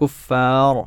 كفار.